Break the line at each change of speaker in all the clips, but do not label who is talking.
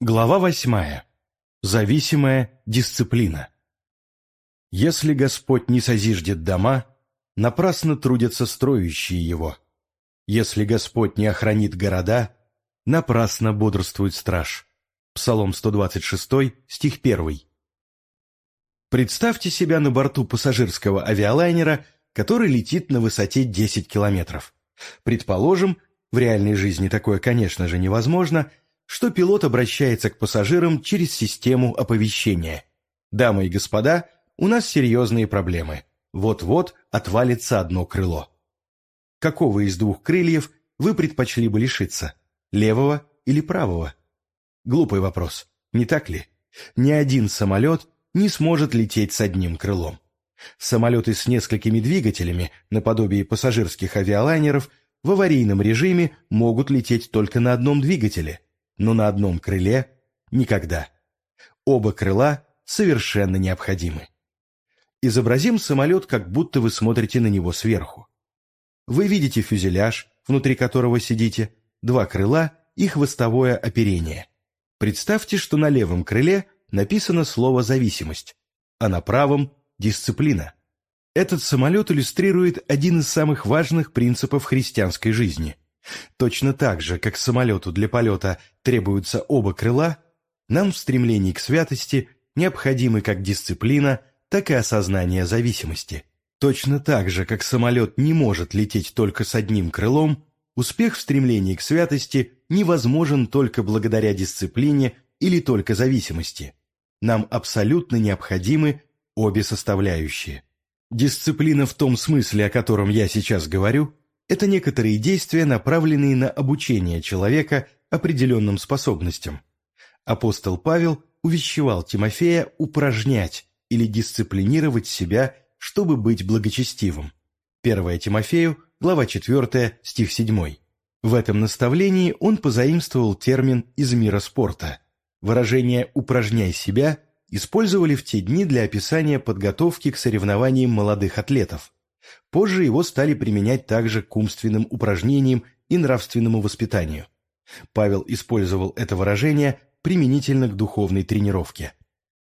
Глава восьмая. Зависимая дисциплина. Если Господь не созиждет дома, напрасно трудятся строящие его. Если Господь не охранит города, напрасно бодрствует страж. Псалом 126, стих 1. Представьте себя на борту пассажирского авиалайнера, который летит на высоте 10 километров. Предположим, в реальной жизни такое, конечно же, невозможно – что пилот обращается к пассажирам через систему оповещения. «Дамы и господа, у нас серьезные проблемы. Вот-вот отвалится одно крыло». Какого из двух крыльев вы предпочли бы лишиться? Левого или правого? Глупый вопрос, не так ли? Ни один самолет не сможет лететь с одним крылом. Самолеты с несколькими двигателями, наподобие пассажирских авиалайнеров, в аварийном режиме могут лететь только на одном двигателе – но на одном крыле – никогда. Оба крыла совершенно необходимы. Изобразим самолет, как будто вы смотрите на него сверху. Вы видите фюзеляж, внутри которого сидите, два крыла и хвостовое оперение. Представьте, что на левом крыле написано слово «зависимость», а на правом – «дисциплина». Этот самолет иллюстрирует один из самых важных принципов христианской жизни – Точно так же, как самолету для полета требуются оба крыла, нам в стремлении к святости необходимы как дисциплина, так и осознание зависимости. Точно так же, как самолет не может лететь только с одним крылом, успех в стремлении к святости невозможен только благодаря дисциплине или только зависимости. Нам абсолютно необходимы обе составляющие. Дисциплина в том смысле, о котором я сейчас говорю – это некоторые действия, направленные на обучение человека определенным способностям. Апостол Павел увещевал Тимофея упражнять или дисциплинировать себя, чтобы быть благочестивым. 1 Тимофею, глава 4, стих 7. В этом наставлении он позаимствовал термин из мира спорта. Выражение «упражняй себя» использовали в те дни для описания подготовки к соревнованиям молодых атлетов. Позже его стали применять также к умственным упражнениям и нравственному воспитанию. Павел использовал это выражение применительно к духовной тренировке.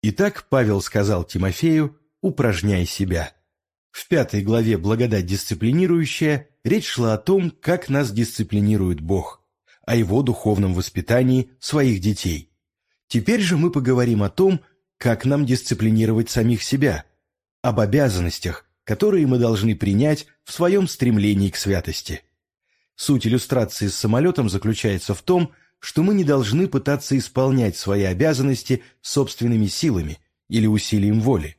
Итак, Павел сказал Тимофею «упражняй себя». В пятой главе «Благодать дисциплинирующая» речь шла о том, как нас дисциплинирует Бог, о его духовном воспитании своих детей. Теперь же мы поговорим о том, как нам дисциплинировать самих себя, об обязанностях, которые мы должны принять в своем стремлении к святости. Суть иллюстрации с самолетом заключается в том, что мы не должны пытаться исполнять свои обязанности собственными силами или усилием воли.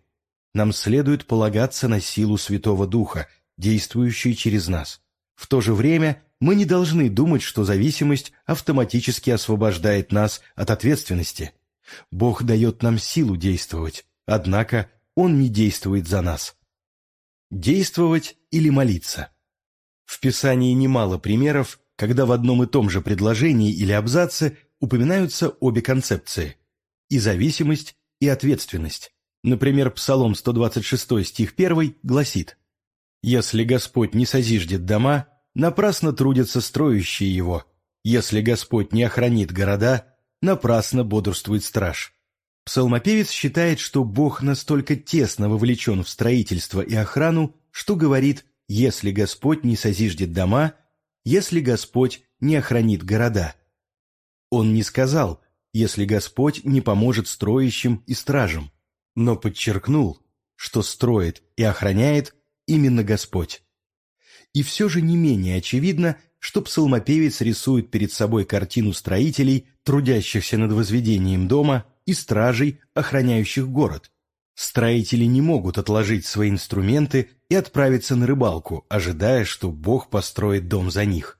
Нам следует полагаться на силу Святого Духа, действующую через нас. В то же время мы не должны думать, что зависимость автоматически освобождает нас от ответственности. Бог дает нам силу действовать, однако Он не действует за нас. Действовать или молиться. В Писании немало примеров, когда в одном и том же предложении или абзаце упоминаются обе концепции – и зависимость, и ответственность. Например, Псалом 126 стих 1 гласит «Если Господь не созиждет дома, напрасно трудятся строящие его. Если Господь не охранит города, напрасно бодрствует страж». Псалмопевец считает, что Бог настолько тесно вовлечен в строительство и охрану, что говорит «если Господь не созиждет дома, если Господь не охранит города». Он не сказал «если Господь не поможет строящим и стражам», но подчеркнул, что строит и охраняет именно Господь. И все же не менее очевидно, что псалмопевец рисует перед собой картину строителей, трудящихся над возведением дома – и стражей, охраняющих город. Строители не могут отложить свои инструменты и отправиться на рыбалку, ожидая, что Бог построит дом за них.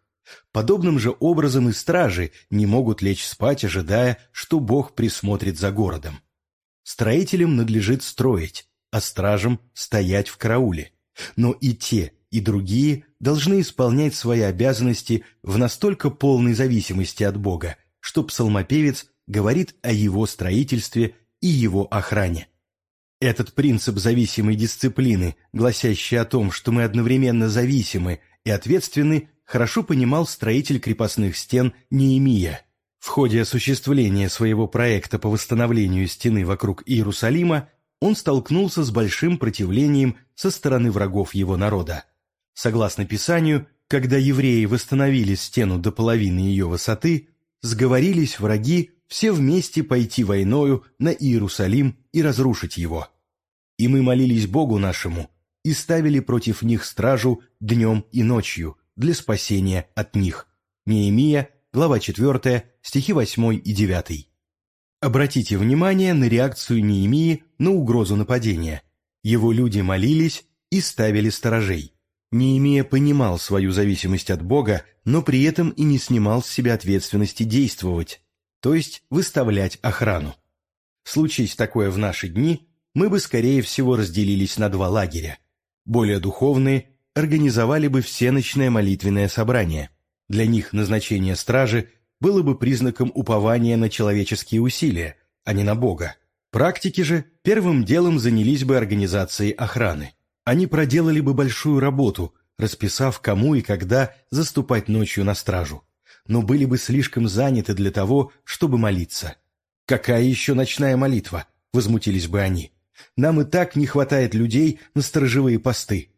Подобным же образом и стражи не могут лечь спать, ожидая, что Бог присмотрит за городом. Строителям надлежит строить, а стражам стоять в карауле. Но и те, и другие должны исполнять свои обязанности в настолько полной зависимости от Бога, что псалмопевец говорит о его строительстве и его охране. Этот принцип зависимой дисциплины, гласящий о том, что мы одновременно зависимы и ответственны, хорошо понимал строитель крепостных стен Неемия. В ходе осуществления своего проекта по восстановлению стены вокруг Иерусалима он столкнулся с большим противлением со стороны врагов его народа. Согласно Писанию, когда евреи восстановили стену до половины ее высоты, сговорились враги все вместе пойти войною на Иерусалим и разрушить его. И мы молились Богу нашему и ставили против них стражу днем и ночью для спасения от них. Неемия, глава 4, стихи 8 и 9. Обратите внимание на реакцию Неемии на угрозу нападения. Его люди молились и ставили сторожей. Неемия понимал свою зависимость от Бога, но при этом и не снимал с себя ответственности действовать, то есть выставлять охрану. Случись такое в наши дни, мы бы, скорее всего, разделились на два лагеря. Более духовные организовали бы всеночное молитвенное собрание. Для них назначение стражи было бы признаком упования на человеческие усилия, а не на Бога. Практики же первым делом занялись бы организацией охраны. Они проделали бы большую работу, расписав, кому и когда заступать ночью на стражу, но были бы слишком заняты для того, чтобы молиться. «Какая еще ночная молитва?» — возмутились бы они. «Нам и так не хватает людей на сторожевые посты».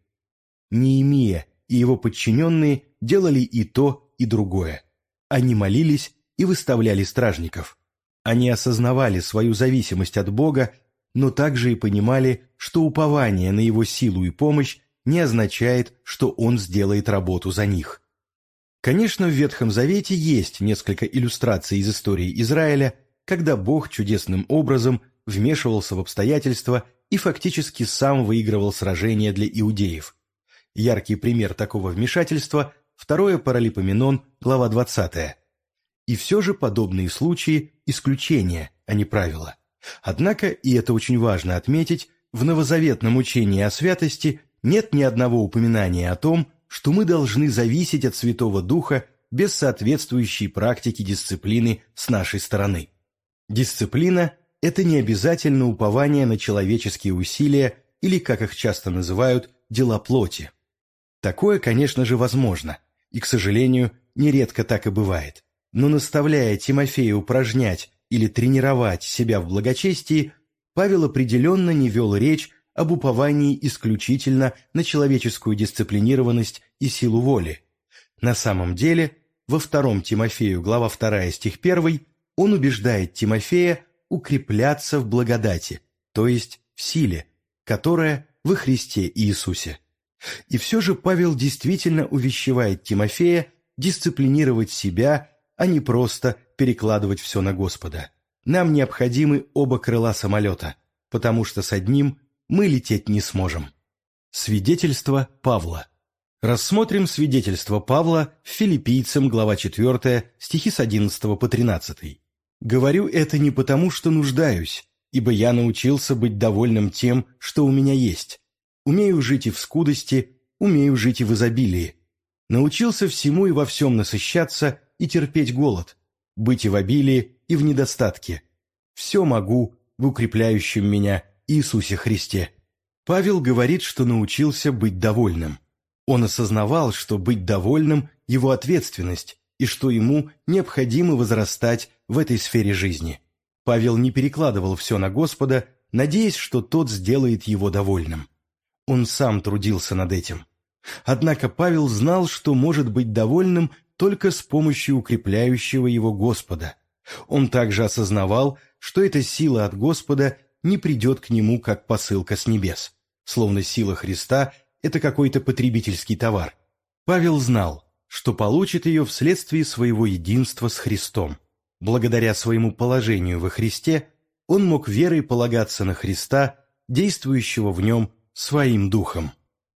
Неемия и его подчиненные делали и то, и другое. Они молились и выставляли стражников. Они осознавали свою зависимость от Бога, но также и понимали, что упование на Его силу и помощь не означает, что Он сделает работу за них. Конечно, в Ветхом Завете есть несколько иллюстраций из истории Израиля, когда Бог чудесным образом вмешивался в обстоятельства и фактически сам выигрывал сражения для иудеев. Яркий пример такого вмешательства – второе Паралипоменон, глава 20. И все же подобные случаи – исключения, а не правила. Однако, и это очень важно отметить, в новозаветном учении о святости нет ни одного упоминания о том, что мы должны зависеть от Святого Духа без соответствующей практики дисциплины с нашей стороны. Дисциплина – это не обязательно упование на человеческие усилия или, как их часто называют, дела плоти. Такое, конечно же, возможно, и, к сожалению, нередко так и бывает. Но наставляя Тимофея упражнять или тренировать себя в благочестии, Павел определенно не вел речь об уповании исключительно на человеческую дисциплинированность и силу воли. На самом деле, во втором Тимофею, глава 2, стих 1, он убеждает Тимофея укрепляться в благодати, то есть в силе, которая во Христе Иисусе. И все же Павел действительно увещевает Тимофея дисциплинировать себя, а не просто перекладывать все на Господа. Нам необходимы оба крыла самолета, потому что с одним мы лететь не сможем. Свидетельство Павла. Рассмотрим свидетельство Павла Филиппийцам, глава 4, стихи с 11 по 13. «Говорю это не потому, что нуждаюсь, ибо я научился быть довольным тем, что у меня есть. Умею жить и в скудости, умею жить и в изобилии. Научился всему и во всем насыщаться и терпеть голод быть и в обилии, и в недостатке. Все могу в укрепляющем меня Иисусе Христе. Павел говорит, что научился быть довольным. Он осознавал, что быть довольным – его ответственность, и что ему необходимо возрастать в этой сфере жизни. Павел не перекладывал все на Господа, надеясь, что тот сделает его довольным. Он сам трудился над этим. Однако Павел знал, что может быть довольным только с помощью укрепляющего его Господа. Он также осознавал, что эта сила от Господа не придет к нему как посылка с небес, словно сила Христа – это какой-то потребительский товар. Павел знал, что получит ее вследствие своего единства с Христом. Благодаря своему положению во Христе он мог верой полагаться на Христа, действующего в нем своим духом.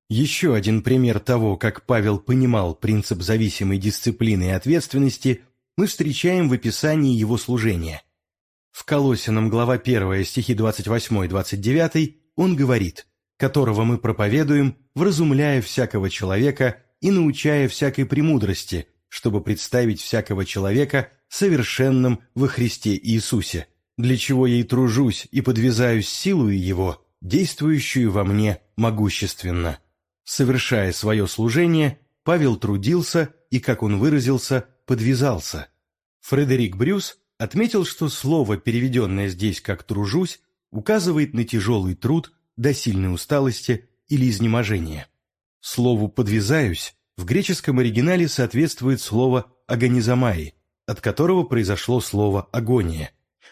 Еще один пример того, как Павел понимал принцип зависимой дисциплины и ответственности, мы встречаем в описании его служения. В Колосинам глава 1 стихи 28-29 он говорит, «которого мы проповедуем, вразумляя всякого человека и научая всякой премудрости, чтобы представить всякого человека совершенным во Христе Иисусе, для чего я и тружусь и подвязаюсь силою Его, действующую во мне могущественно». Совершая свое служение, Павел трудился и, как он выразился, подвязался. Фредерик Брюс отметил, что слово, переведенное здесь как «тружусь», указывает на тяжелый труд до сильной усталости или изнеможения. Слову «подвязаюсь» в греческом оригинале соответствует слово «агонизомаи», от которого произошло слово «агония».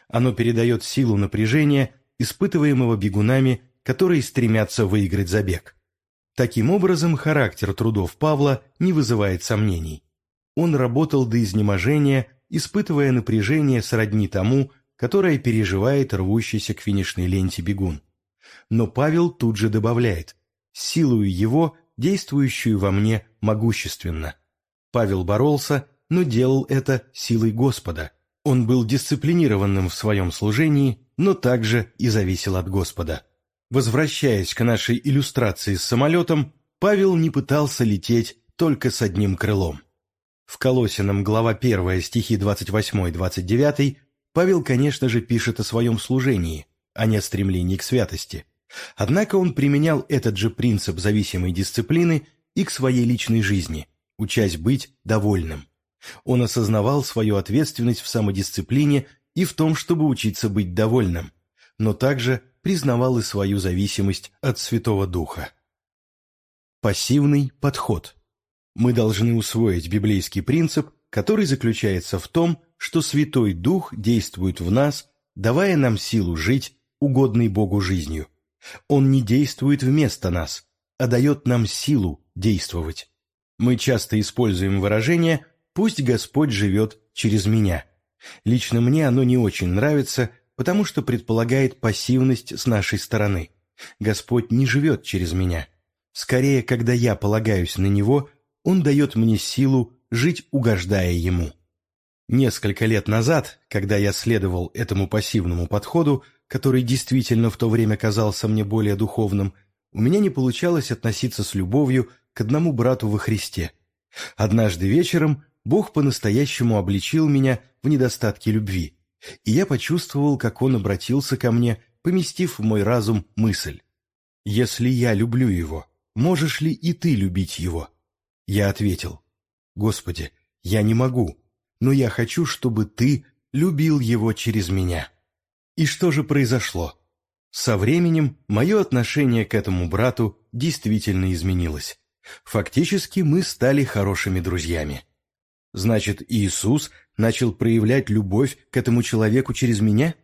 Оно передает силу напряжения, испытываемого бегунами, которые стремятся выиграть забег. Таким образом, характер трудов Павла не вызывает сомнений. Он работал до изнеможения, испытывая напряжение сродни тому, которое переживает рвущийся к финишной ленте бегун. Но Павел тут же добавляет «силою его, действующую во мне могущественно». Павел боролся, но делал это силой Господа. Он был дисциплинированным в своем служении, но также и зависел от Господа. Возвращаясь к нашей иллюстрации с самолетом, Павел не пытался лететь только с одним крылом. В Колосином, глава 1, стихи 28-29, Павел, конечно же, пишет о своем служении, а не о стремлении к святости. Однако он применял этот же принцип зависимой дисциплины и к своей личной жизни, учась быть довольным. Он осознавал свою ответственность в самодисциплине и в том, чтобы учиться быть довольным, но также признавал и свою зависимость от Святого Духа. Пассивный подход. Мы должны усвоить библейский принцип, который заключается в том, что Святой Дух действует в нас, давая нам силу жить угодной Богу жизнью. Он не действует вместо нас, а дает нам силу действовать. Мы часто используем выражение «пусть Господь живет через меня». Лично мне оно не очень нравится, потому что предполагает пассивность с нашей стороны. Господь не живет через меня. Скорее, когда я полагаюсь на Него, Он дает мне силу жить, угождая Ему. Несколько лет назад, когда я следовал этому пассивному подходу, который действительно в то время казался мне более духовным, у меня не получалось относиться с любовью к одному брату во Христе. Однажды вечером Бог по-настоящему обличил меня в недостатке любви и я почувствовал, как он обратился ко мне, поместив в мой разум мысль. «Если я люблю его, можешь ли и ты любить его?» Я ответил, «Господи, я не могу, но я хочу, чтобы ты любил его через меня». И что же произошло? Со временем мое отношение к этому брату действительно изменилось. Фактически мы стали хорошими друзьями. Значит, Иисус начал проявлять любовь к этому человеку через меня?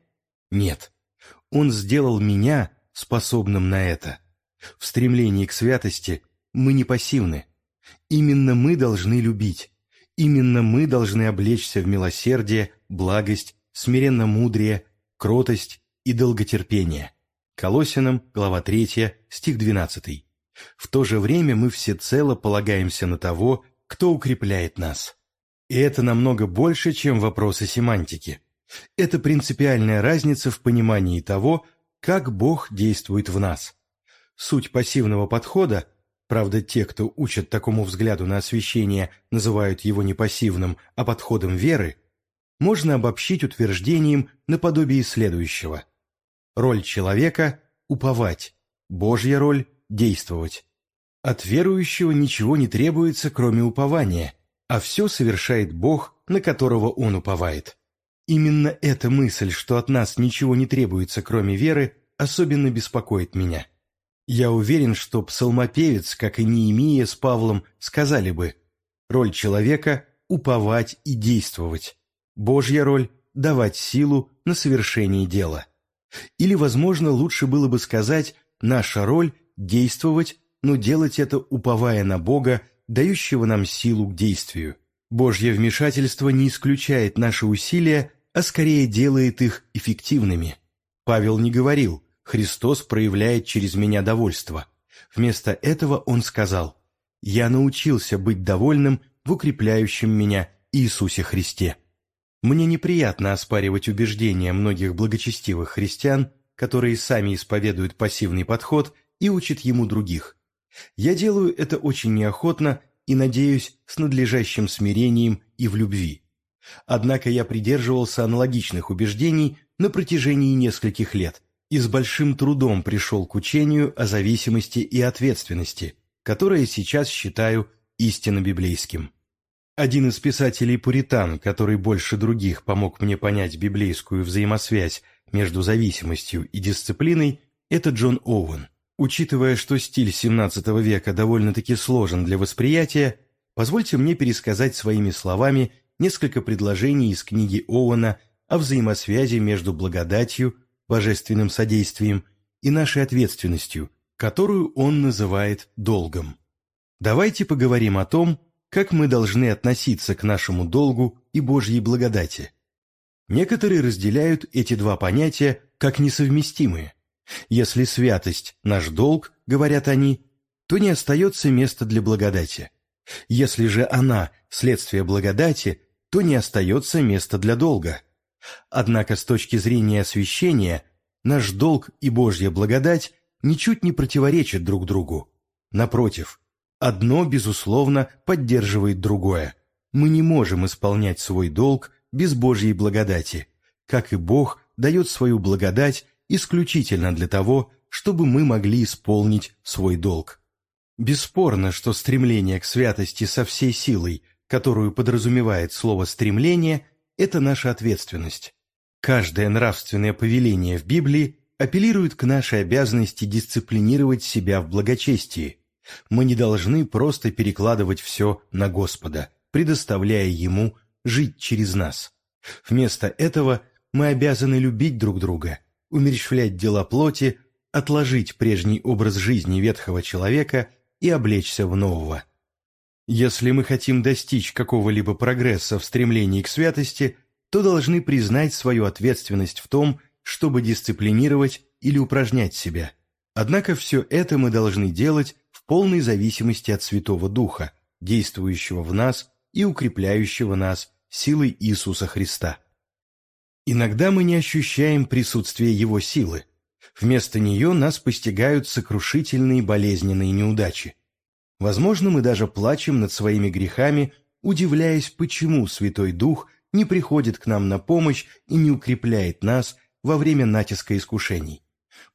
Нет. Он сделал меня способным на это. В стремлении к святости мы не пассивны. Именно мы должны любить. Именно мы должны облечься в милосердие, благость, смиренно-мудрие, кротость и долготерпение. Колосинам, глава 3, стих 12. В то же время мы всецело полагаемся на того, кто укрепляет нас. И это намного больше, чем вопросы семантики. Это принципиальная разница в понимании того, как Бог действует в нас. Суть пассивного подхода, правда, те, кто учат такому взгляду на освящение, называют его не пассивным, а подходом веры, можно обобщить утверждением наподобие следующего. Роль человека – уповать, Божья роль – действовать. От верующего ничего не требуется, кроме упования – а все совершает Бог, на которого он уповает. Именно эта мысль, что от нас ничего не требуется, кроме веры, особенно беспокоит меня. Я уверен, что псалмопевец, как и Неемия с Павлом, сказали бы «Роль человека – уповать и действовать. Божья роль – давать силу на совершение дела». Или, возможно, лучше было бы сказать «наша роль – действовать, но делать это, уповая на Бога дающего нам силу к действию. Божье вмешательство не исключает наши усилия, а скорее делает их эффективными. Павел не говорил «Христос проявляет через меня довольство». Вместо этого он сказал «Я научился быть довольным в укрепляющем меня Иисусе Христе». Мне неприятно оспаривать убеждения многих благочестивых христиан, которые сами исповедуют пассивный подход и учат ему других. Я делаю это очень неохотно и, надеюсь, с надлежащим смирением и в любви. Однако я придерживался аналогичных убеждений на протяжении нескольких лет и с большим трудом пришел к учению о зависимости и ответственности, которое сейчас считаю истинно библейским. Один из писателей-пуритан, который больше других помог мне понять библейскую взаимосвязь между зависимостью и дисциплиной, это Джон Оуэн. Учитывая, что стиль XVII века довольно-таки сложен для восприятия, позвольте мне пересказать своими словами несколько предложений из книги Оуэна о взаимосвязи между благодатью, божественным содействием и нашей ответственностью, которую он называет долгом. Давайте поговорим о том, как мы должны относиться к нашему долгу и Божьей благодати. Некоторые разделяют эти два понятия как несовместимые. Если святость – наш долг, говорят они, то не остается места для благодати. Если же она – следствие благодати, то не остается места для долга. Однако с точки зрения освящения, наш долг и Божья благодать ничуть не противоречат друг другу. Напротив, одно, безусловно, поддерживает другое. Мы не можем исполнять свой долг без Божьей благодати, как и Бог дает свою благодать исключительно для того, чтобы мы могли исполнить свой долг. Бесспорно, что стремление к святости со всей силой, которую подразумевает слово «стремление», это наша ответственность. Каждое нравственное повеление в Библии апеллирует к нашей обязанности дисциплинировать себя в благочестии. Мы не должны просто перекладывать все на Господа, предоставляя Ему жить через нас. Вместо этого мы обязаны любить друг друга, умерщвлять дела плоти, отложить прежний образ жизни ветхого человека и облечься в нового. Если мы хотим достичь какого-либо прогресса в стремлении к святости, то должны признать свою ответственность в том, чтобы дисциплинировать или упражнять себя. Однако все это мы должны делать в полной зависимости от Святого Духа, действующего в нас и укрепляющего нас силой Иисуса Христа. Иногда мы не ощущаем присутствия Его силы. Вместо нее нас постигают сокрушительные болезненные неудачи. Возможно, мы даже плачем над своими грехами, удивляясь, почему Святой Дух не приходит к нам на помощь и не укрепляет нас во время натиска искушений.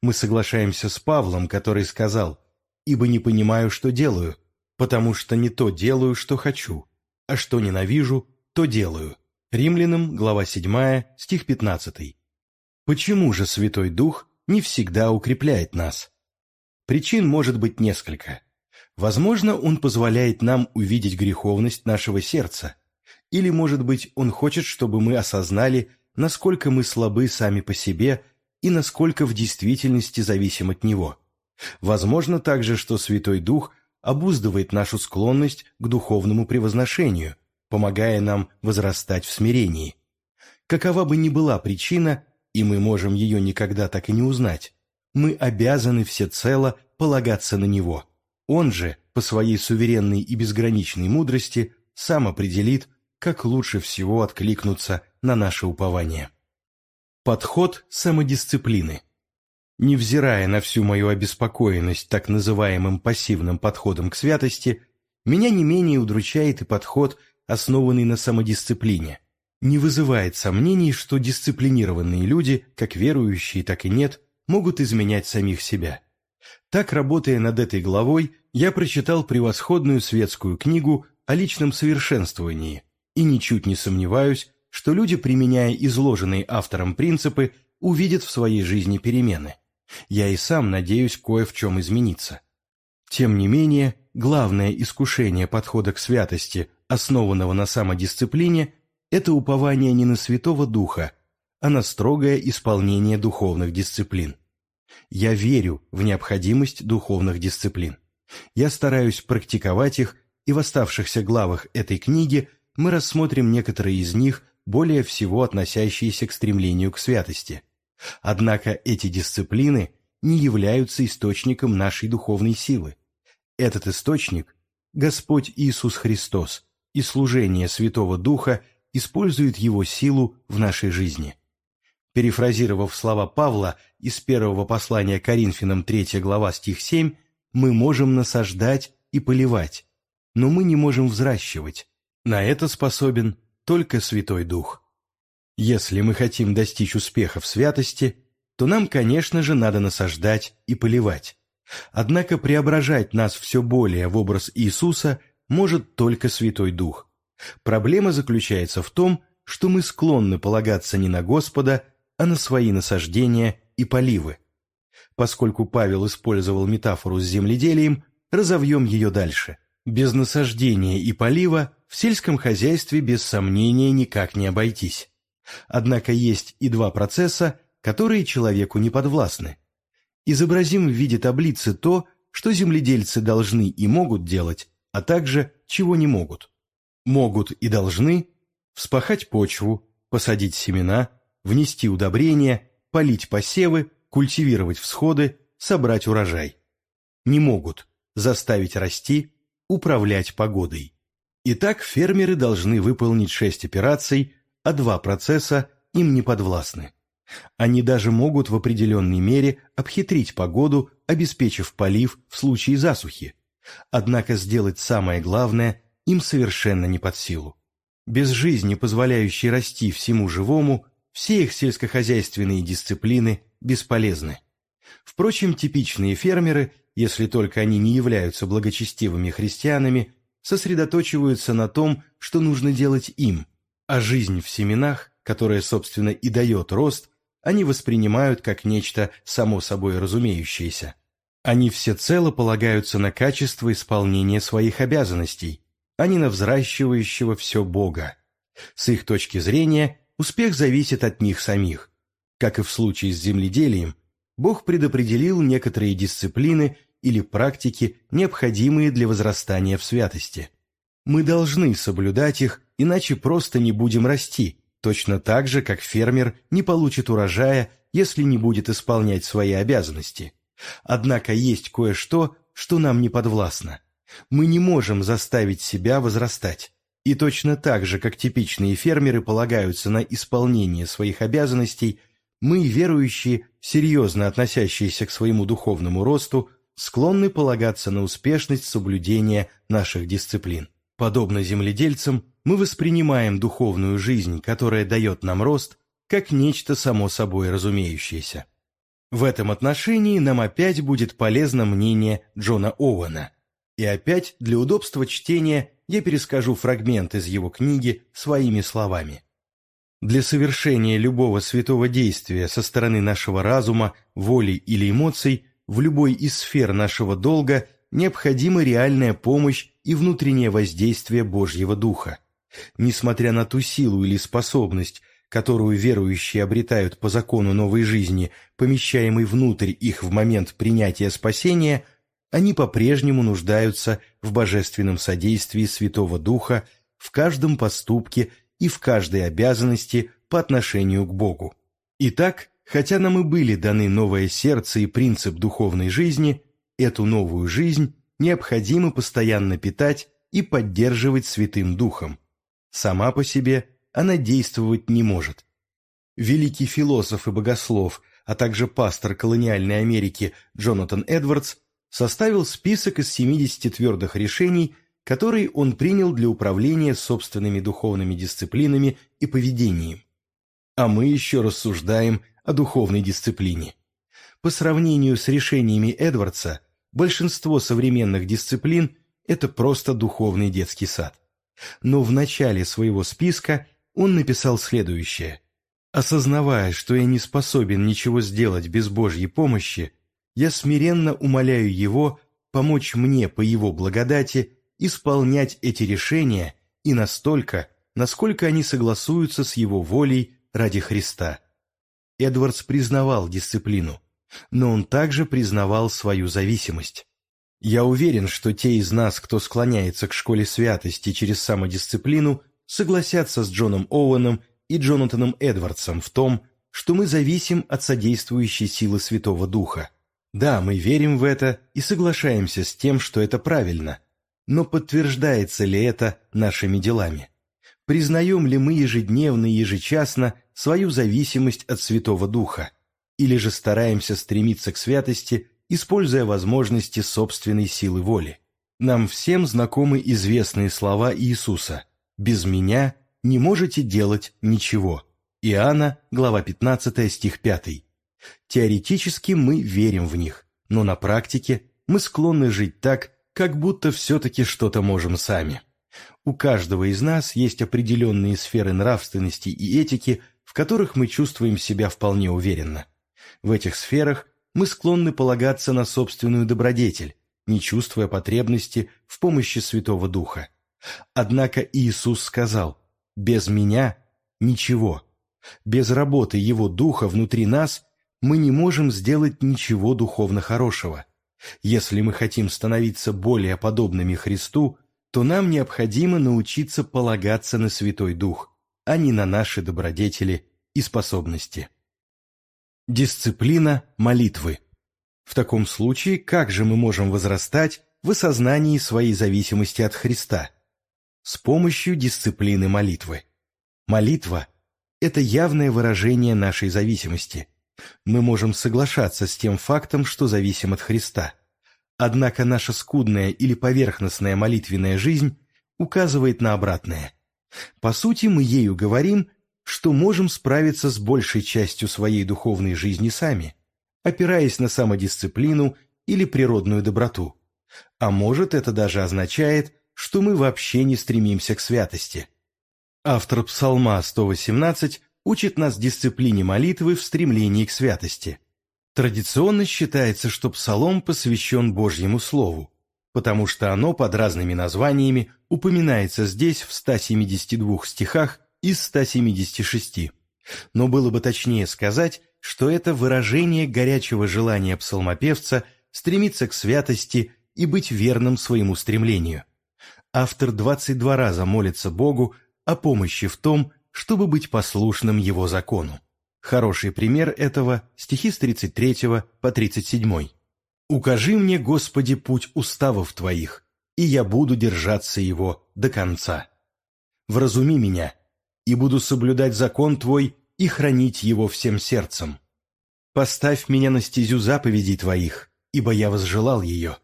Мы соглашаемся с Павлом, который сказал «Ибо не понимаю, что делаю, потому что не то делаю, что хочу, а что ненавижу, то делаю». Римлянам, глава 7, стих 15. Почему же Святой Дух не всегда укрепляет нас? Причин может быть несколько. Возможно, Он позволяет нам увидеть греховность нашего сердца. Или, может быть, Он хочет, чтобы мы осознали, насколько мы слабы сами по себе и насколько в действительности зависим от Него. Возможно также, что Святой Дух обуздывает нашу склонность к духовному превозношению, помогая нам возрастать в смирении. Какова бы ни была причина, и мы можем ее никогда так и не узнать, мы обязаны всецело полагаться на Него. Он же, по своей суверенной и безграничной мудрости, сам определит, как лучше всего откликнуться на наше упование. Подход самодисциплины. Невзирая на всю мою обеспокоенность так называемым пассивным подходом к святости, меня не менее удручает и подход, основанный на самодисциплине. Не вызывает сомнений, что дисциплинированные люди, как верующие, так и нет, могут изменять самих себя. Так, работая над этой главой, я прочитал превосходную светскую книгу о личном совершенствовании и ничуть не сомневаюсь, что люди, применяя изложенные автором принципы, увидят в своей жизни перемены. Я и сам надеюсь кое в чем измениться. Тем не менее, главное искушение подхода к святости, основанного на самодисциплине, это упование не на Святого Духа, а на строгое исполнение духовных дисциплин. Я верю в необходимость духовных дисциплин. Я стараюсь практиковать их, и в оставшихся главах этой книги мы рассмотрим некоторые из них более всего относящиеся к стремлению к святости. Однако эти дисциплины не являются источником нашей духовной силы. Этот источник – Господь Иисус Христос, и служение Святого Духа использует Его силу в нашей жизни. Перефразировав слова Павла из первого послания Коринфянам 3 глава стих 7, мы можем насаждать и поливать, но мы не можем взращивать. На это способен только Святой Дух. Если мы хотим достичь успеха в святости, то нам, конечно же, надо насаждать и поливать. Однако преображать нас все более в образ Иисуса может только Святой Дух. Проблема заключается в том, что мы склонны полагаться не на Господа, а на свои насаждения и поливы. Поскольку Павел использовал метафору с земледелием, разовьем ее дальше. Без насаждения и полива в сельском хозяйстве без сомнения никак не обойтись. Однако есть и два процесса, которые человеку не подвластны. Изобразим в виде таблицы то, что земледельцы должны и могут делать, а также чего не могут. Могут и должны вспахать почву, посадить семена, внести удобрения, полить посевы, культивировать всходы, собрать урожай. Не могут заставить расти, управлять погодой. Итак, фермеры должны выполнить шесть операций, а два процесса им не подвластны. Они даже могут в определенной мере обхитрить погоду, обеспечив полив в случае засухи. Однако сделать самое главное им совершенно не под силу. Без жизни, позволяющей расти всему живому, все их сельскохозяйственные дисциплины бесполезны. Впрочем, типичные фермеры, если только они не являются благочестивыми христианами, сосредоточиваются на том, что нужно делать им, а жизнь в семенах, которая, собственно, и дает рост, они воспринимают как нечто само собой разумеющееся. Они всецело полагаются на качество исполнения своих обязанностей, а не на взращивающего все Бога. С их точки зрения, успех зависит от них самих. Как и в случае с земледелием, Бог предопределил некоторые дисциплины или практики, необходимые для возрастания в святости. Мы должны соблюдать их, иначе просто не будем расти, точно так же, как фермер не получит урожая, если не будет исполнять свои обязанности. Однако есть кое-что, что нам не подвластно. Мы не можем заставить себя возрастать. И точно так же, как типичные фермеры полагаются на исполнение своих обязанностей, мы, верующие, серьезно относящиеся к своему духовному росту, склонны полагаться на успешность соблюдения наших дисциплин. Подобно земледельцам, мы воспринимаем духовную жизнь, которая дает нам рост, как нечто само собой разумеющееся. В этом отношении нам опять будет полезно мнение Джона Оуэна. И опять, для удобства чтения, я перескажу фрагмент из его книги своими словами. Для совершения любого святого действия со стороны нашего разума, воли или эмоций в любой из сфер нашего долга необходима реальная помощь и внутреннее воздействие Божьего Духа. Несмотря на ту силу или способность, которую верующие обретают по закону новой жизни, помещаемой внутрь их в момент принятия спасения, они по-прежнему нуждаются в божественном содействии Святого Духа в каждом поступке и в каждой обязанности по отношению к Богу. Итак, хотя нам и были даны новое сердце и принцип духовной жизни, эту новую жизнь необходимо постоянно питать и поддерживать Святым Духом. Сама по себе она действовать не может. Великий философ и богослов, а также пастор колониальной Америки Джонатан Эдвардс составил список из 70 твердых решений, которые он принял для управления собственными духовными дисциплинами и поведением. А мы еще рассуждаем о духовной дисциплине. По сравнению с решениями Эдвардса, большинство современных дисциплин – это просто духовный детский сад. Но в начале своего списка он написал следующее. «Осознавая, что я не способен ничего сделать без Божьей помощи, я смиренно умоляю Его помочь мне по Его благодати исполнять эти решения и настолько, насколько они согласуются с Его волей ради Христа». Эдвардс признавал дисциплину, но он также признавал свою зависимость. Я уверен, что те из нас, кто склоняется к школе святости через самодисциплину, согласятся с Джоном Оуэном и Джонатаном Эдвардсом в том, что мы зависим от содействующей силы Святого Духа. Да, мы верим в это и соглашаемся с тем, что это правильно. Но подтверждается ли это нашими делами? Признаем ли мы ежедневно и ежечасно свою зависимость от Святого Духа? Или же стараемся стремиться к святости используя возможности собственной силы воли. Нам всем знакомы известные слова Иисуса «Без меня не можете делать ничего». Иоанна, глава 15, стих 5. Теоретически мы верим в них, но на практике мы склонны жить так, как будто все-таки что-то можем сами. У каждого из нас есть определенные сферы нравственности и этики, в которых мы чувствуем себя вполне уверенно. В этих сферах мы склонны полагаться на собственную добродетель, не чувствуя потребности в помощи Святого Духа. Однако Иисус сказал, «Без меня ничего». Без работы Его Духа внутри нас мы не можем сделать ничего духовно хорошего. Если мы хотим становиться более подобными Христу, то нам необходимо научиться полагаться на Святой Дух, а не на наши добродетели и способности. Дисциплина молитвы. В таком случае, как же мы можем возрастать в осознании своей зависимости от Христа? С помощью дисциплины молитвы. Молитва – это явное выражение нашей зависимости. Мы можем соглашаться с тем фактом, что зависим от Христа. Однако наша скудная или поверхностная молитвенная жизнь указывает на обратное. По сути, мы ею говорим, что можем справиться с большей частью своей духовной жизни сами, опираясь на самодисциплину или природную доброту. А может, это даже означает, что мы вообще не стремимся к святости. Автор Псалма 118 учит нас дисциплине молитвы в стремлении к святости. Традиционно считается, что Псалом посвящен Божьему Слову, потому что оно под разными названиями упоминается здесь в 172 стихах из 176. Но было бы точнее сказать, что это выражение горячего желания псалмопевца стремиться к святости и быть верным своему стремлению. Автор 22 раза молится Богу о помощи в том, чтобы быть послушным Его закону. Хороший пример этого – стихи с 33 по 37. «Укажи мне, Господи, путь уставов Твоих, и я буду держаться его до конца. Вразуми меня, и буду соблюдать закон Твой и хранить его всем сердцем. Поставь меня на стезю заповедей Твоих, ибо я возжелал ее.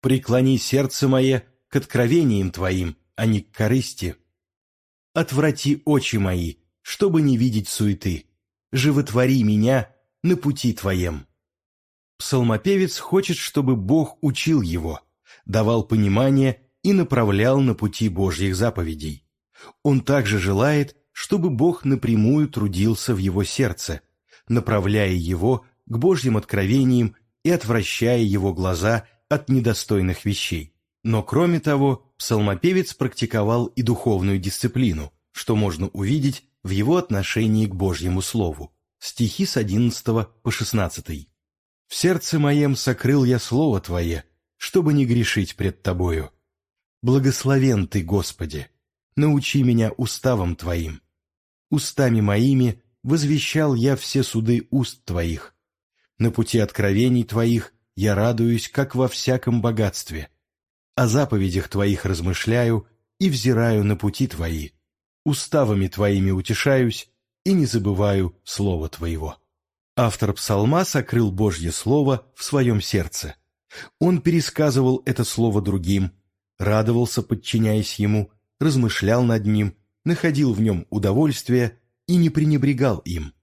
Преклони сердце мое к откровениям Твоим, а не к корысти. Отврати очи мои, чтобы не видеть суеты. Животвори меня на пути Твоем. Псалмопевец хочет, чтобы Бог учил его, давал понимание и направлял на пути Божьих заповедей. Он также желает, чтобы Бог напрямую трудился в его сердце, направляя его к Божьим откровениям и отвращая его глаза от недостойных вещей. Но кроме того, псалмопевец практиковал и духовную дисциплину, что можно увидеть в его отношении к Божьему Слову. Стихи с 11 по 16. «В сердце моем сокрыл я Слово Твое, чтобы не грешить пред Тобою. Благословен Ты, Господи! научи меня уставом Твоим. Устами моими возвещал я все суды уст Твоих. На пути откровений Твоих я радуюсь, как во всяком богатстве. О заповедях Твоих размышляю и взираю на пути Твои. Уставами Твоими утешаюсь и не забываю Слова Твоего. Автор псалма сокрыл Божье Слово в своем сердце. Он пересказывал это Слово другим, радовался, подчиняясь ему, размышлял над ним, находил в нем удовольствие и не пренебрегал им.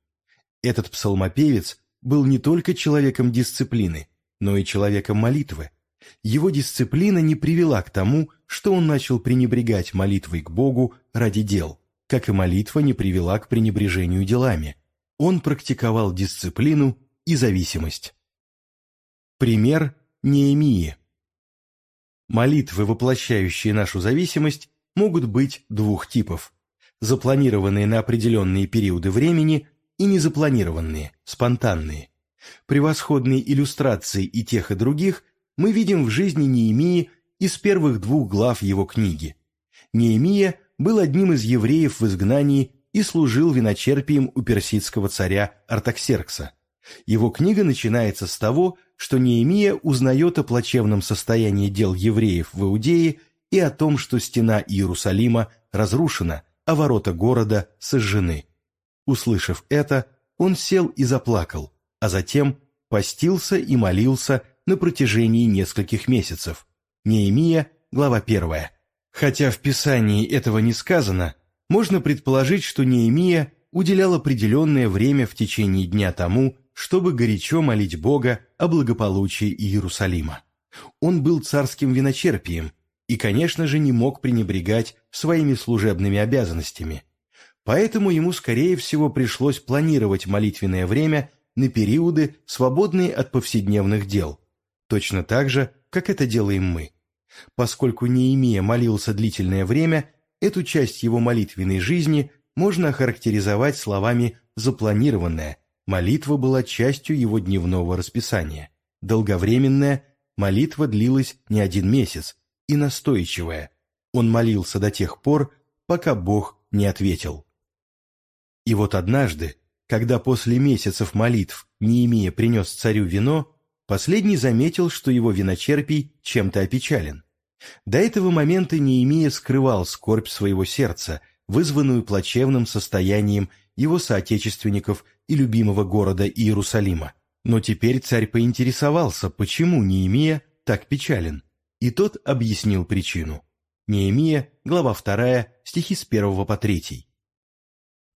Этот псалмопевец был не только человеком дисциплины, но и человеком молитвы. Его дисциплина не привела к тому, что он начал пренебрегать молитвой к Богу ради дел, как и молитва не привела к пренебрежению делами. Он практиковал дисциплину и зависимость. Пример Неемии. Молитвы, воплощающие нашу зависимость, могут быть двух типов – запланированные на определенные периоды времени и незапланированные, спонтанные. Превосходные иллюстрации и тех, и других мы видим в жизни Неемии из первых двух глав его книги. Неемия был одним из евреев в изгнании и служил виночерпием у персидского царя Артаксеркса. Его книга начинается с того, что Неемия узнает о плачевном состоянии дел евреев в Иудее и о том, что стена Иерусалима разрушена, а ворота города сожжены. Услышав это, он сел и заплакал, а затем постился и молился на протяжении нескольких месяцев. Неемия, глава первая. Хотя в Писании этого не сказано, можно предположить, что Неемия уделял определенное время в течение дня тому, чтобы горячо молить Бога о благополучии Иерусалима. Он был царским виночерпием, и, конечно же, не мог пренебрегать своими служебными обязанностями. Поэтому ему, скорее всего, пришлось планировать молитвенное время на периоды, свободные от повседневных дел, точно так же, как это делаем мы. Поскольку Неемия молился длительное время, эту часть его молитвенной жизни можно охарактеризовать словами «запланированная», молитва была частью его дневного расписания. Долговременная молитва длилась не один месяц, и настойчивая. Он молился до тех пор, пока Бог не ответил. И вот однажды, когда после месяцев молитв Неемия принес царю вино, последний заметил, что его виночерпий чем-то опечален. До этого момента Неемия скрывал скорбь своего сердца, вызванную плачевным состоянием его соотечественников и любимого города Иерусалима. Но теперь царь поинтересовался, почему Неемия так печален, и тот объяснил причину. Неемия, глава 2, стихи с 1 по 3.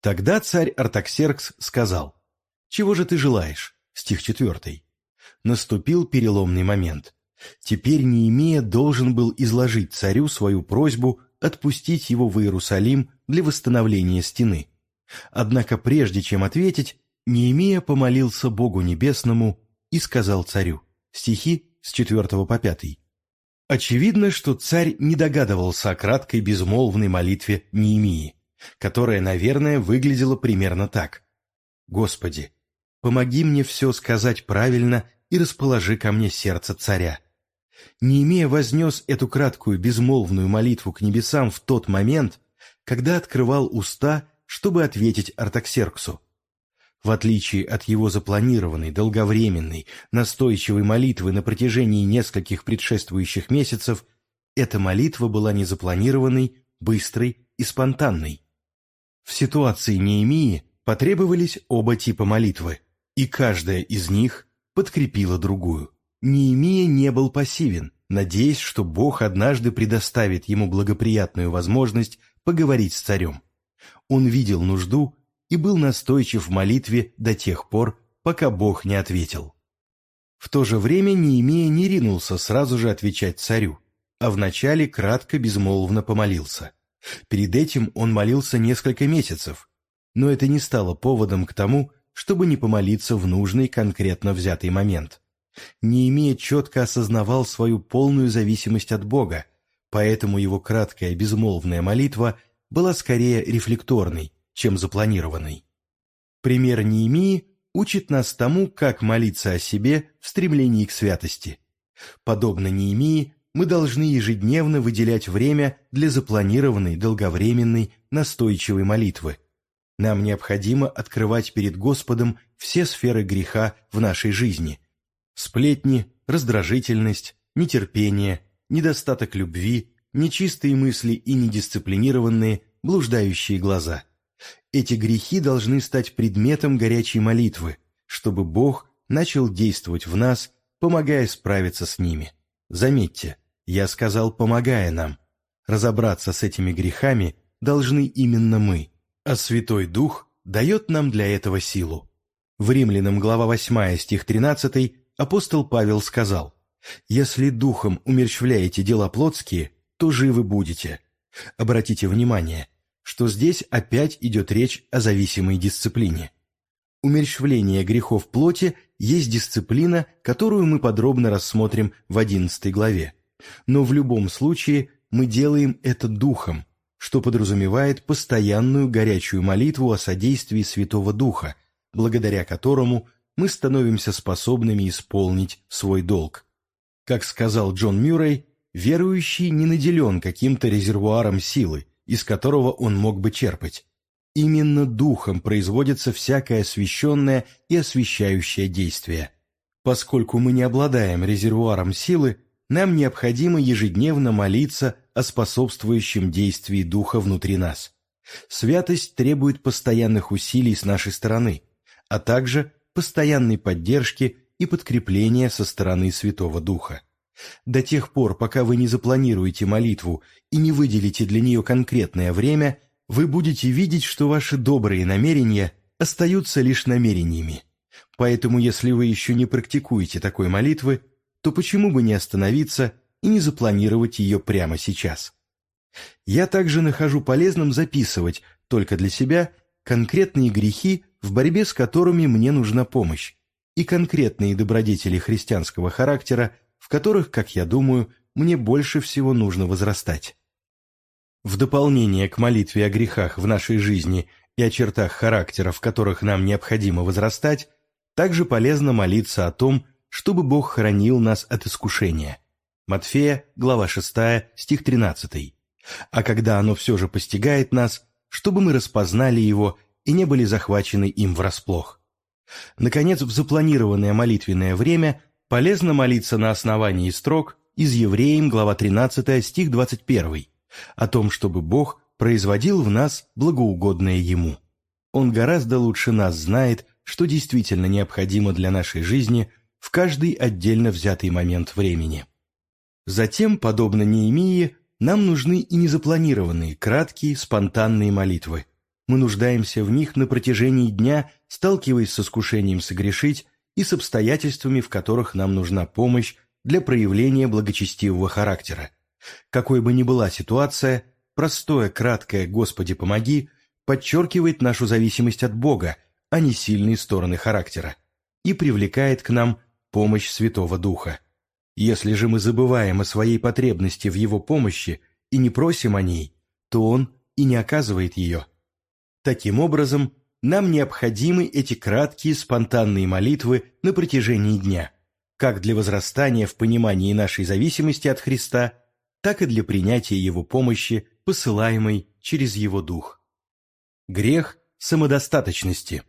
Тогда царь Артаксеркс сказал, «Чего же ты желаешь?» Стих 4. Наступил переломный момент. Теперь Неемия должен был изложить царю свою просьбу отпустить его в Иерусалим для восстановления стены. Однако прежде чем ответить, Неемия помолился Богу Небесному и сказал царю. Стихи с 4 по 5. Очевидно, что царь не догадывался о краткой безмолвной молитве Неемии, которая, наверное, выглядела примерно так. «Господи, помоги мне все сказать правильно и расположи ко мне сердце царя». Неемия вознес эту краткую безмолвную молитву к небесам в тот момент, когда открывал уста, чтобы ответить Артаксерксу. В отличие от его запланированной, долговременной, настойчивой молитвы на протяжении нескольких предшествующих месяцев, эта молитва была незапланированной, быстрой и спонтанной. В ситуации Неемии потребовались оба типа молитвы, и каждая из них подкрепила другую. Неемия не был пассивен, надеясь, что Бог однажды предоставит ему благоприятную возможность поговорить с царем. Он видел нужду и был настойчив в молитве до тех пор, пока Бог не ответил. В то же время Неемия не ринулся сразу же отвечать царю, а вначале кратко безмолвно помолился. Перед этим он молился несколько месяцев, но это не стало поводом к тому, чтобы не помолиться в нужный конкретно взятый момент. Неемия четко осознавал свою полную зависимость от Бога, поэтому его краткая безмолвная молитва была скорее рефлекторной, чем запланированной. Пример Неемии учит нас тому, как молиться о себе в стремлении к святости. Подобно Неемии, мы должны ежедневно выделять время для запланированной, долговременной, настойчивой молитвы. Нам необходимо открывать перед Господом все сферы греха в нашей жизни. Сплетни, раздражительность, нетерпение, недостаток любви, нечистые мысли и недисциплинированные, блуждающие глаза – эти грехи должны стать предметом горячей молитвы, чтобы Бог начал действовать в нас, помогая справиться с ними. Заметьте, я сказал, помогая нам. Разобраться с этими грехами должны именно мы, а Святой Дух дает нам для этого силу. В Римлянам глава 8 стих 13 апостол Павел сказал, «Если духом умерщвляете дела плотские, то живы будете». Обратите внимание, что здесь опять идет речь о зависимой дисциплине. Умерщвление грехов плоти есть дисциплина, которую мы подробно рассмотрим в 11 главе. Но в любом случае мы делаем это духом, что подразумевает постоянную горячую молитву о содействии Святого Духа, благодаря которому мы становимся способными исполнить свой долг. Как сказал Джон Мюррей, верующий не наделен каким-то резервуаром силы, из которого он мог бы черпать. Именно духом производится всякое освященное и освящающее действие. Поскольку мы не обладаем резервуаром силы, нам необходимо ежедневно молиться о способствующем действии духа внутри нас. Святость требует постоянных усилий с нашей стороны, а также постоянной поддержки и подкрепления со стороны Святого Духа. До тех пор, пока вы не запланируете молитву и не выделите для нее конкретное время, вы будете видеть, что ваши добрые намерения остаются лишь намерениями. Поэтому, если вы еще не практикуете такой молитвы, то почему бы не остановиться и не запланировать ее прямо сейчас. Я также нахожу полезным записывать только для себя конкретные грехи, в борьбе с которыми мне нужна помощь, и конкретные добродетели христианского характера, в которых, как я думаю, мне больше всего нужно возрастать. В дополнение к молитве о грехах в нашей жизни и о чертах характера, в которых нам необходимо возрастать, также полезно молиться о том, чтобы Бог хранил нас от искушения. Матфея, глава 6, стих 13. А когда оно все же постигает нас, чтобы мы распознали его и не были захвачены им врасплох. Наконец, в запланированное молитвенное время полезно молиться на основании строк из Евреям, глава 13, стих 21, о том, чтобы Бог производил в нас благоугодное Ему. Он гораздо лучше нас знает, что действительно необходимо для нашей жизни в каждый отдельно взятый момент времени. Затем, подобно Неемии, нам нужны и незапланированные, краткие, спонтанные молитвы. Мы нуждаемся в них на протяжении дня, сталкиваясь с искушением согрешить и с обстоятельствами, в которых нам нужна помощь для проявления благочестивого характера. Какой бы ни была ситуация, простое, краткое «Господи, помоги» подчеркивает нашу зависимость от Бога, а не сильные стороны характера, и привлекает к нам помощь Святого Духа. Если же мы забываем о своей потребности в Его помощи и не просим о ней, то Он и не оказывает ее. Таким образом, нам необходимы эти краткие спонтанные молитвы на протяжении дня, как для возрастания в понимании нашей зависимости от Христа, так и для принятия Его помощи, посылаемой через Его Дух. Грех самодостаточности.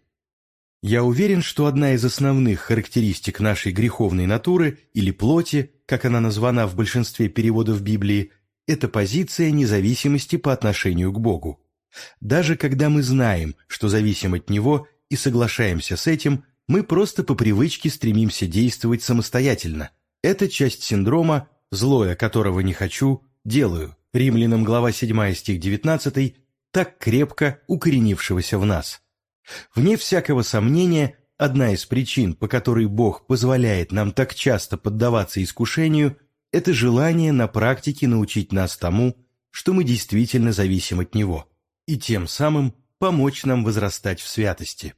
Я уверен, что одна из основных характеристик нашей греховной натуры или плоти, как она названа в большинстве переводов Библии, это позиция независимости по отношению к Богу. Даже когда мы знаем, что зависим от него и соглашаемся с этим, мы просто по привычке стремимся действовать самостоятельно. Это часть синдрома «злое, которого не хочу, делаю». Римлянам глава 7 стих 19 так крепко укоренившегося в нас. Вне всякого сомнения, одна из причин, по которой Бог позволяет нам так часто поддаваться искушению, это желание на практике научить нас тому, что мы действительно зависим от Него и тем самым помочь нам возрастать в святости.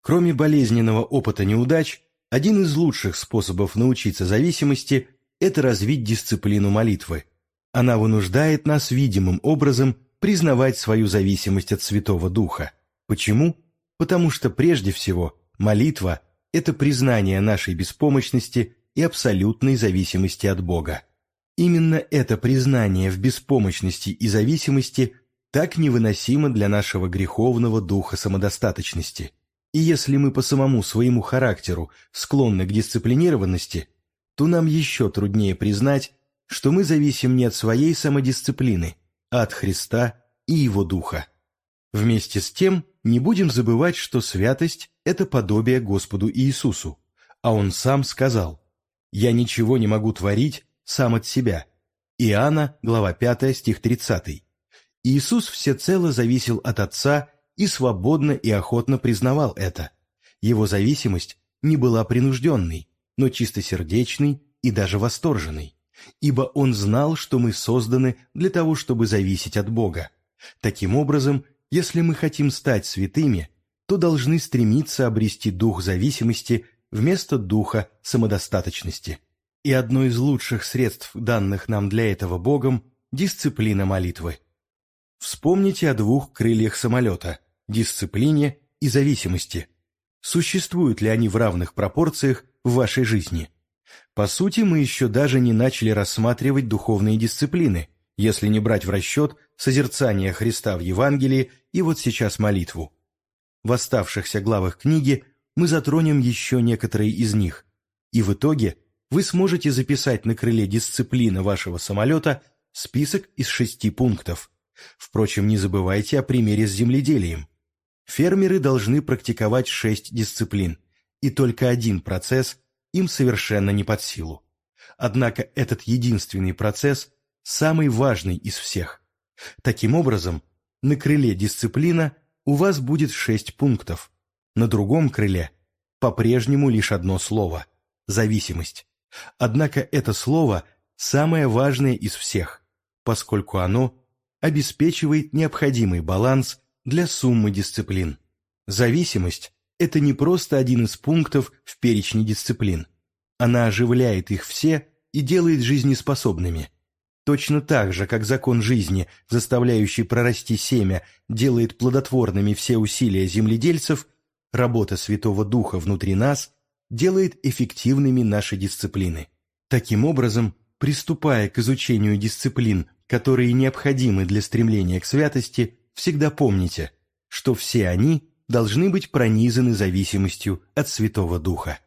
Кроме болезненного опыта неудач, один из лучших способов научиться зависимости – это развить дисциплину молитвы. Она вынуждает нас видимым образом признавать свою зависимость от Святого Духа. Почему? Потому что прежде всего молитва – это признание нашей беспомощности и абсолютной зависимости от Бога. Именно это признание в беспомощности и зависимости так невыносимо для нашего греховного духа самодостаточности. И если мы по самому своему характеру склонны к дисциплинированности, то нам еще труднее признать, что мы зависим не от своей самодисциплины, а от Христа и Его Духа. Вместе с тем не будем забывать, что святость – это подобие Господу Иисусу, а Он сам сказал «Я ничего не могу творить сам от себя». Иоанна, глава 5, стих 30. Иисус всецело зависел от Отца и свободно и охотно признавал это. Его зависимость не была принужденной, но чистосердечной и даже восторженной, ибо Он знал, что мы созданы для того, чтобы зависеть от Бога. Таким образом, если мы хотим стать святыми, то должны стремиться обрести дух зависимости вместо духа самодостаточности. И одно из лучших средств, данных нам для этого Богом, дисциплина молитвы. Вспомните о двух крыльях самолета – дисциплине и зависимости. Существуют ли они в равных пропорциях в вашей жизни? По сути, мы еще даже не начали рассматривать духовные дисциплины, если не брать в расчет созерцание Христа в Евангелии и вот сейчас молитву. В оставшихся главах книги мы затронем еще некоторые из них, и в итоге вы сможете записать на крыле дисциплины вашего самолета список из шести пунктов – Впрочем, не забывайте о примере с земледелием. Фермеры должны практиковать шесть дисциплин, и только один процесс им совершенно не под силу. Однако этот единственный процесс самый важный из всех. Таким образом, на крыле дисциплина у вас будет шесть пунктов, на другом крыле по-прежнему лишь одно слово – зависимость. Однако это слово самое важное из всех, поскольку оно обеспечивает необходимый баланс для суммы дисциплин. Зависимость – это не просто один из пунктов в перечне дисциплин. Она оживляет их все и делает жизнеспособными. Точно так же, как закон жизни, заставляющий прорасти семя, делает плодотворными все усилия земледельцев, работа Святого Духа внутри нас делает эффективными наши дисциплины. Таким образом, приступая к изучению дисциплин, которые необходимы для стремления к святости, всегда помните, что все они должны быть пронизаны зависимостью от Святого Духа.